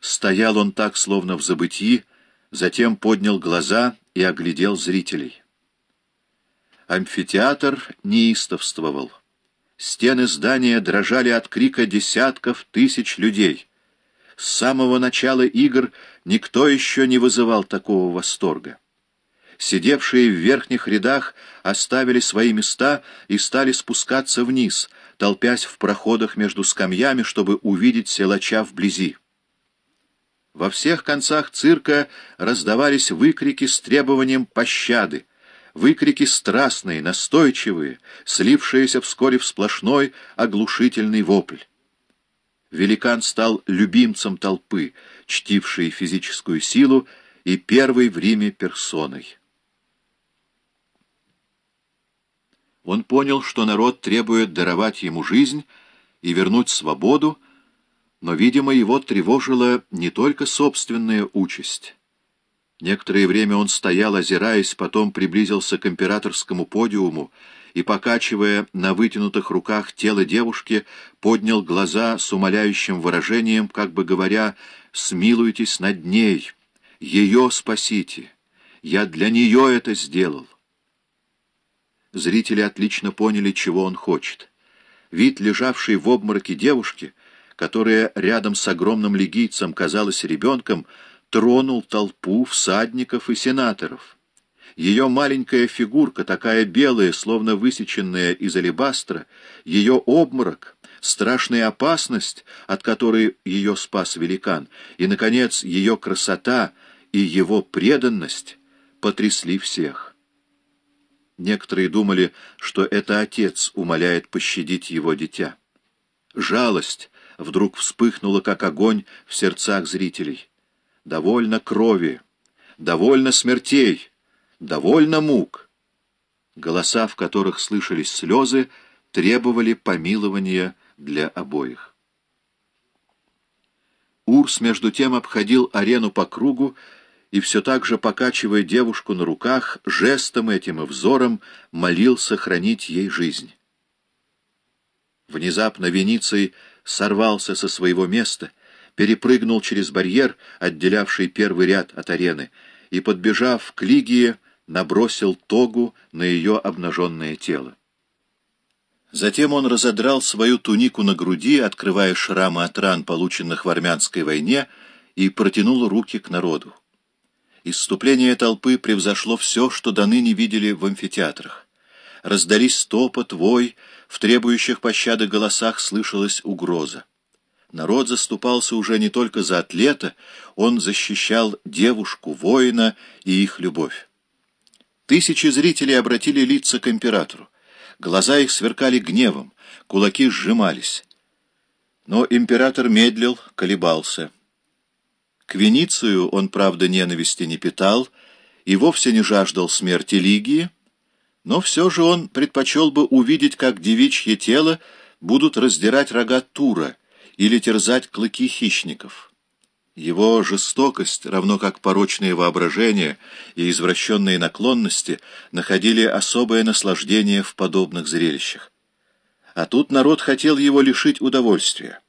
Стоял он так, словно в забытии, затем поднял глаза и оглядел зрителей. Амфитеатр неистовствовал. Стены здания дрожали от крика десятков тысяч людей. С самого начала игр никто еще не вызывал такого восторга. Сидевшие в верхних рядах оставили свои места и стали спускаться вниз, толпясь в проходах между скамьями, чтобы увидеть силача вблизи. Во всех концах цирка раздавались выкрики с требованием пощады, выкрики страстные, настойчивые, слившиеся вскоре в сплошной оглушительный вопль. Великан стал любимцем толпы, чтившей физическую силу и первой в Риме персоной. Он понял, что народ требует даровать ему жизнь и вернуть свободу, но, видимо, его тревожила не только собственная участь. Некоторое время он стоял, озираясь, потом приблизился к императорскому подиуму и, покачивая на вытянутых руках тело девушки, поднял глаза с умоляющим выражением, как бы говоря «Смилуйтесь над ней, ее спасите, я для нее это сделал». Зрители отлично поняли, чего он хочет. Вид лежавшей в обмороке девушки, которая рядом с огромным легийцем казалась ребенком, тронул толпу всадников и сенаторов. Ее маленькая фигурка, такая белая, словно высеченная из алебастра, ее обморок, страшная опасность, от которой ее спас великан, и, наконец, ее красота и его преданность потрясли всех. Некоторые думали, что это отец умоляет пощадить его дитя. Жалость вдруг вспыхнула, как огонь в сердцах зрителей. Довольно крови, довольно смертей, довольно мук. Голоса, в которых слышались слезы, требовали помилования для обоих. Урс, между тем, обходил арену по кругу, и все так же, покачивая девушку на руках, жестом этим и взором молил сохранить ей жизнь. Внезапно Вениций сорвался со своего места, перепрыгнул через барьер, отделявший первый ряд от арены, и, подбежав к Лигии, набросил тогу на ее обнаженное тело. Затем он разодрал свою тунику на груди, открывая шрамы от ран, полученных в армянской войне, и протянул руки к народу. Исступление толпы превзошло все, что до ныне видели в амфитеатрах. Раздались стопот, вой, в требующих пощады голосах слышалась угроза. Народ заступался уже не только за атлета, он защищал девушку, воина и их любовь. Тысячи зрителей обратили лица к императору. Глаза их сверкали гневом, кулаки сжимались. Но император медлил, колебался. К Веницию он, правда, ненависти не питал и вовсе не жаждал смерти Лигии, но все же он предпочел бы увидеть, как девичье тело будут раздирать рога Тура или терзать клыки хищников. Его жестокость, равно как порочные воображения и извращенные наклонности, находили особое наслаждение в подобных зрелищах. А тут народ хотел его лишить удовольствия.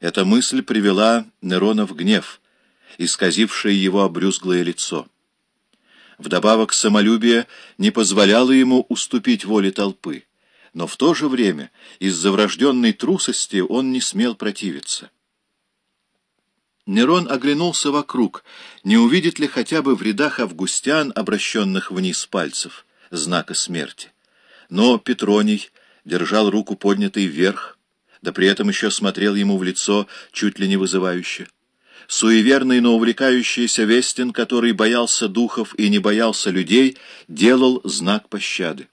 Эта мысль привела Нерона в гнев, исказившее его обрюзглое лицо. Вдобавок самолюбие не позволяло ему уступить воле толпы, но в то же время из-за врожденной трусости он не смел противиться. Нерон оглянулся вокруг, не увидит ли хотя бы в рядах августян, обращенных вниз пальцев, знака смерти. Но Петроний держал руку поднятой вверх, да при этом еще смотрел ему в лицо чуть ли не вызывающе. Суеверный, но увлекающийся Вестин, который боялся духов и не боялся людей, делал знак пощады.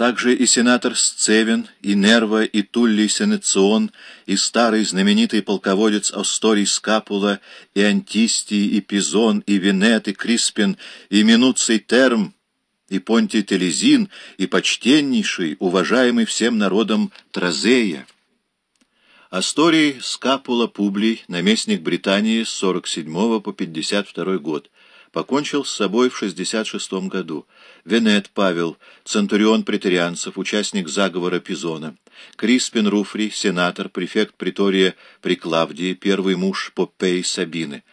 Также и сенатор Сцевин, и Нерва, и Туллий Сенецион, и старый знаменитый полководец Осторий Скапула, и Антистий, и Пизон, и Венет, и Криспин, и Минуций Терм, и Понтий Телезин, и почтеннейший, уважаемый всем народом Тразея. Асторий Скапула Публий, наместник Британии с 47 по 52 год, покончил с собой в 66 году. Венет Павел, центурион претерианцев, участник заговора Пизона. Криспин Руфри, сенатор, префект притория при Клавдии, первый муж Поппеи Сабины,